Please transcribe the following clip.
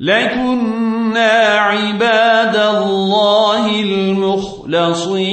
لكنا عباد الله المخلصين.